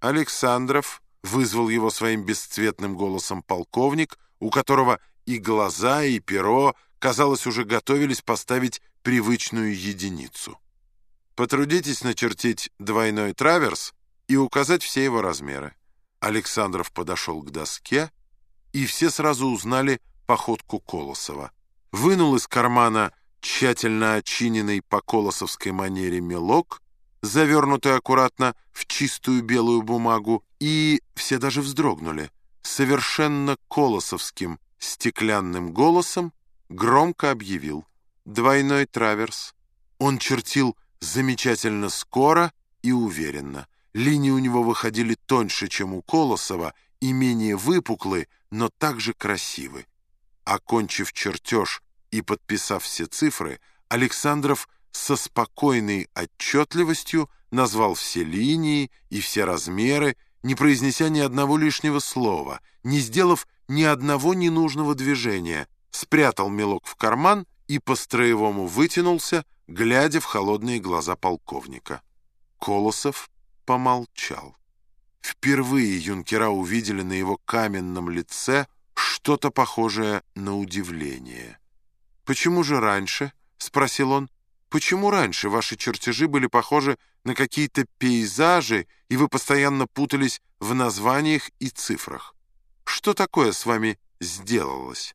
Александров вызвал его своим бесцветным голосом полковник, у которого и глаза, и перо, казалось, уже готовились поставить привычную единицу. Потрудитесь начертить двойной траверс и указать все его размеры. Александров подошел к доске, и все сразу узнали походку Колосова. Вынул из кармана тщательно очиненный по колосовской манере мелок, завернутый аккуратно в чистую белую бумагу, и все даже вздрогнули. Совершенно колосовским стеклянным голосом громко объявил «Двойной траверс». Он чертил замечательно скоро и уверенно. Линии у него выходили тоньше, чем у Колосова, и менее выпуклы, но также красивы. Окончив чертеж и подписав все цифры, Александров со спокойной отчетливостью назвал все линии и все размеры, не произнеся ни одного лишнего слова, не сделав ни одного ненужного движения, спрятал мелок в карман и по-строевому вытянулся, глядя в холодные глаза полковника. Колосов помолчал. Впервые юнкера увидели на его каменном лице что-то похожее на удивление. «Почему же раньше?» — спросил он. «Почему раньше ваши чертежи были похожи на какие-то пейзажи, и вы постоянно путались в названиях и цифрах? Что такое с вами сделалось?»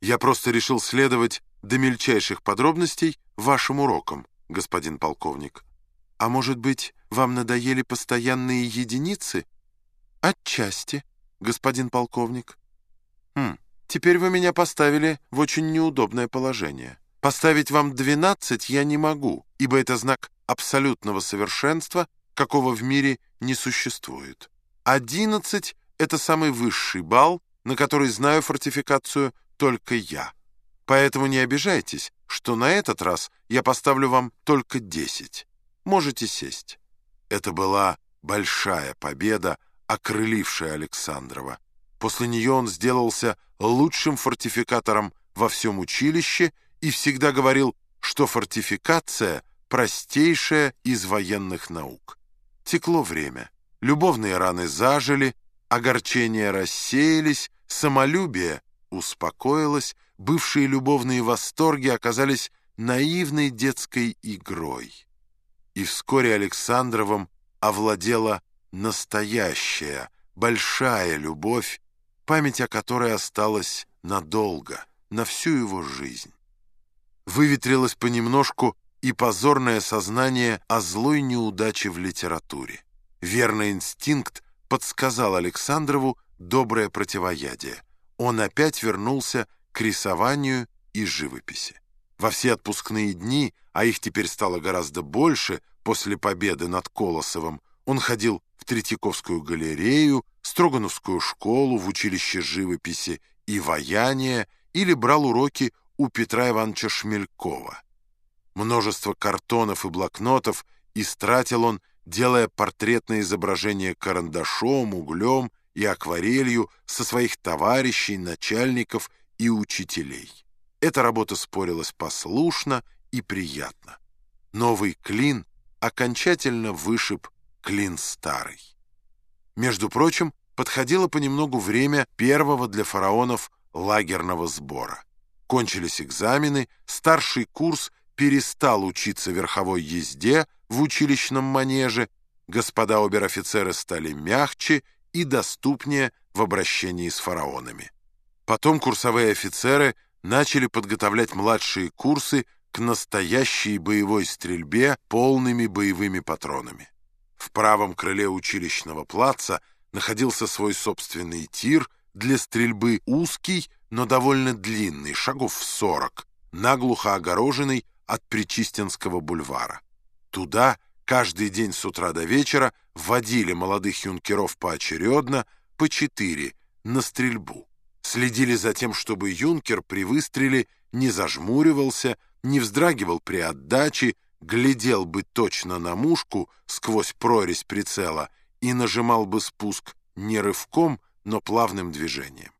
«Я просто решил следовать до мельчайших подробностей вашим урокам, господин полковник. А может быть, вам надоели постоянные единицы?» «Отчасти, господин полковник». «Хм, теперь вы меня поставили в очень неудобное положение. Поставить вам 12 я не могу, ибо это знак абсолютного совершенства, какого в мире не существует. 11 — это самый высший балл, на который знаю фортификацию только я. Поэтому не обижайтесь, что на этот раз я поставлю вам только 10. Можете сесть». Это была большая победа, окрылившая Александрова. После нее он сделался лучшим фортификатором во всем училище и всегда говорил, что фортификация — простейшая из военных наук. Текло время. Любовные раны зажили, огорчения рассеялись, самолюбие успокоилось, бывшие любовные восторги оказались наивной детской игрой. И вскоре Александровым овладела настоящая, большая любовь, память о которой осталась надолго, на всю его жизнь. Выветрилось понемножку и позорное сознание о злой неудаче в литературе. Верный инстинкт подсказал Александрову доброе противоядие. Он опять вернулся к рисованию и живописи. Во все отпускные дни, а их теперь стало гораздо больше после победы над Колосовым, он ходил в Третьяковскую галерею, Строгановскую школу, в училище живописи и ваяния или брал уроки у Петра Ивановича Шмелькова. Множество картонов и блокнотов истратил он, делая портретные изображения карандашом, углем и акварелью со своих товарищей, начальников и учителей. Эта работа спорилась послушно и приятно. Новый клин окончательно вышиб клин старый. Между прочим, подходило понемногу время первого для фараонов лагерного сбора. Кончились экзамены, старший курс перестал учиться верховой езде в училищном манеже, господа обер-офицеры стали мягче и доступнее в обращении с фараонами. Потом курсовые офицеры начали подготовлять младшие курсы к настоящей боевой стрельбе полными боевыми патронами. В правом крыле училищного плаца находился свой собственный тир для стрельбы узкий, но довольно длинный, шагов в сорок, наглухо огороженный от Причистинского бульвара. Туда каждый день с утра до вечера вводили молодых юнкеров поочередно по четыре на стрельбу. Следили за тем, чтобы юнкер при выстреле не зажмуривался, не вздрагивал при отдаче, глядел бы точно на мушку сквозь прорезь прицела и нажимал бы спуск не рывком, но плавным движением.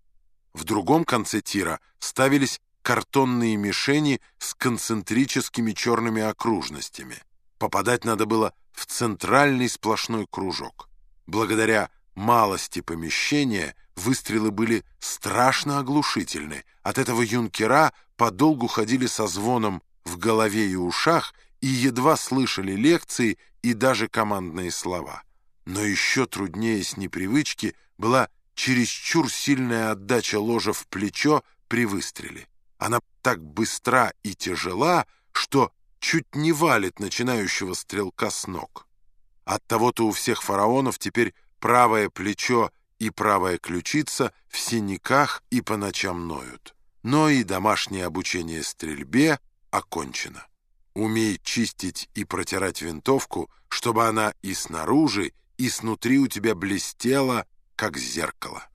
В другом конце тира ставились картонные мишени с концентрическими черными окружностями. Попадать надо было в центральный сплошной кружок. благодаря малости помещения выстрелы были страшно оглушительны. От этого юнкера подолгу ходили со звоном в голове и ушах и едва слышали лекции и даже командные слова. Но еще труднее с непривычки была чересчур сильная отдача ложа в плечо при выстреле. Она так быстра и тяжела, что чуть не валит начинающего стрелка с ног. От того-то у всех фараонов теперь правое плечо и правая ключица в синяках и по ночам ноют. Но и домашнее обучение стрельбе окончено. Умей чистить и протирать винтовку, чтобы она и снаружи, и снутри у тебя блестела, как зеркало.